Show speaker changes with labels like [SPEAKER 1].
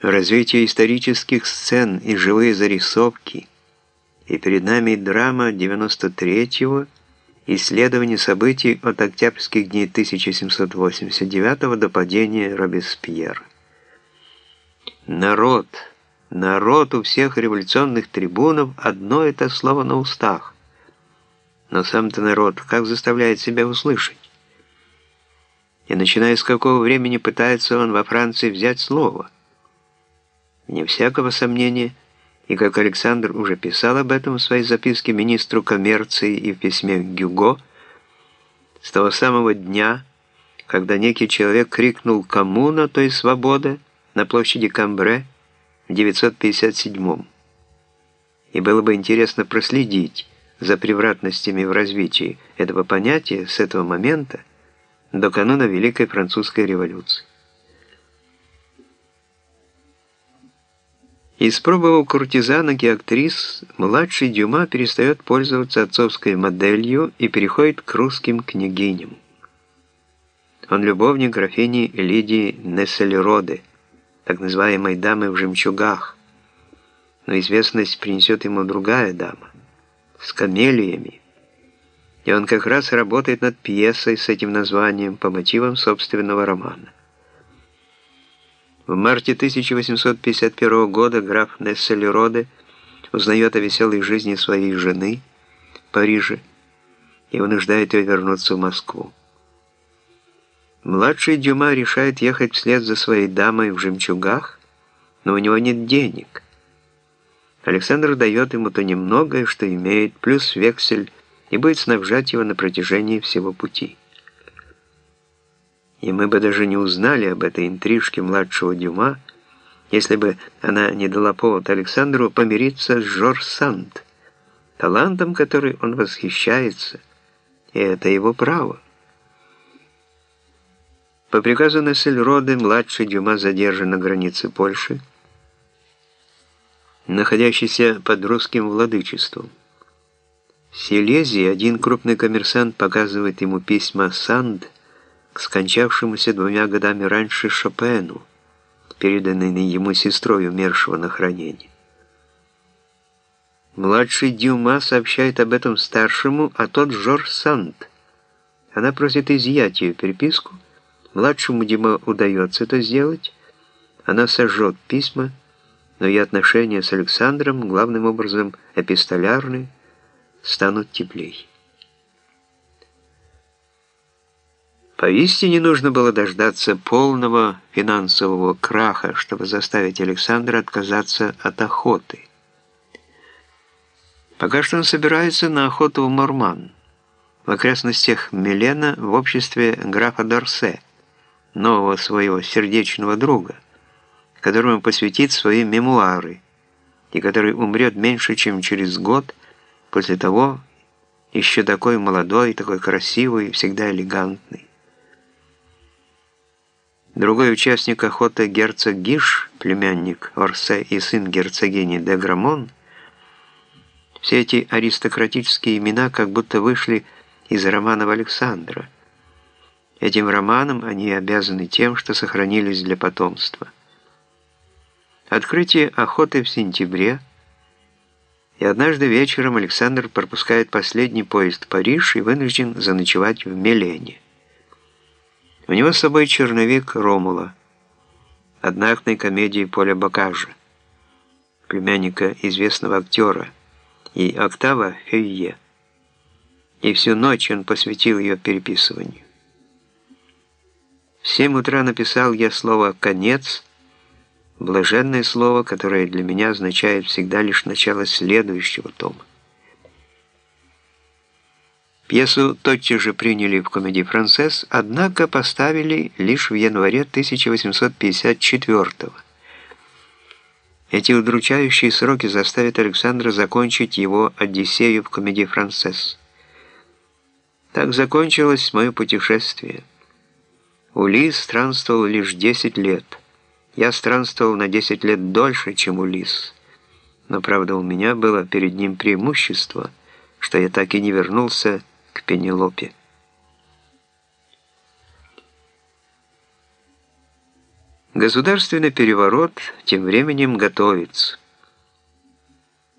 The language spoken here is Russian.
[SPEAKER 1] развитие исторических сцен и живые зарисовки, и перед нами драма 93-го, исследование событий от октябрьских дней 1789 до падения Робеспьера. Народ, народ у всех революционных трибунов одно это слово на устах. Но сам-то народ как заставляет себя услышать? И начиная с какого времени пытается он во Франции взять слово – Вне всякого сомнения, и как Александр уже писал об этом в своей записке министру коммерции и в письме Гюго, с того самого дня, когда некий человек крикнул «Коммуна», то есть «Свобода» на площади Камбре в 957 И было бы интересно проследить за превратностями в развитии этого понятия с этого момента до кануна Великой Французской революции. Испробовав куртизанок и актрис, младший Дюма перестает пользоваться отцовской моделью и переходит к русским княгиням. Он любовник графини Лидии Нессельроды, так называемой дамы в жемчугах, но известность принесет ему другая дама, с камелиями, и он как раз работает над пьесой с этим названием по мотивам собственного романа. В марте 1851 года граф Нессельроде узнает о веселой жизни своей жены в Париже и вынуждает ее вернуться в Москву. Младший Дюма решает ехать вслед за своей дамой в жемчугах, но у него нет денег. Александр дает ему то немногое, что имеет, плюс вексель, и будет снабжать его на протяжении всего пути и мы бы даже не узнали об этой интрижке младшего Дюма, если бы она не дала повод Александру помириться с Жорж Санд, талантом, который он восхищается, и это его право. По приказу Нессельроды младший Дюма задержан на границе Польши, находящийся под русским владычеством. В Силезии один крупный коммерсант показывает ему письма Санд, скончавшемуся двумя годами раньше Шопену, переданный ему сестрой умершего на хранение. Младший Дюма сообщает об этом старшему, а тот Жорж Санд. Она просит изъять ее переписку. Младшему Дюма удается это сделать. Она сожжет письма, но и отношения с Александром, главным образом эпистолярные, станут теплей. Поистине нужно было дождаться полного финансового краха, чтобы заставить Александра отказаться от охоты. Пока что он собирается на охоту в Морман, в окрестностях Милена в обществе графа Дорсе, нового своего сердечного друга, которому посвятит свои мемуары, и который умрет меньше, чем через год после того, еще такой молодой, такой красивый, всегда элегантный. Другой участник охоты герцог Гиш, племянник Орсе и сын герцогини де Грамон, все эти аристократические имена как будто вышли из романов Александра. Этим романам они обязаны тем, что сохранились для потомства. Открытие охоты в сентябре, и однажды вечером Александр пропускает последний поезд в Париж и вынужден заночевать в Мелене. У него с собой черновик Ромула, одноактной комедии Поля Бакажа, племянника известного актера, и октава Фейе. И всю ночь он посвятил ее переписыванию. В семь утра написал я слово «конец», блаженное слово, которое для меня означает всегда лишь начало следующего тома. Пьесу тотчас же приняли в комедии «Францесс», однако поставили лишь в январе 1854 -го. Эти удручающие сроки заставят Александра закончить его «Одиссею» в комедии «Францесс». Так закончилось мое путешествие. Улис странствовал лишь 10 лет. Я странствовал на 10 лет дольше, чем Улис. Но, правда, у меня было перед ним преимущество, что я так и не вернулся к Пенелопе. Государственный переворот тем временем готовится.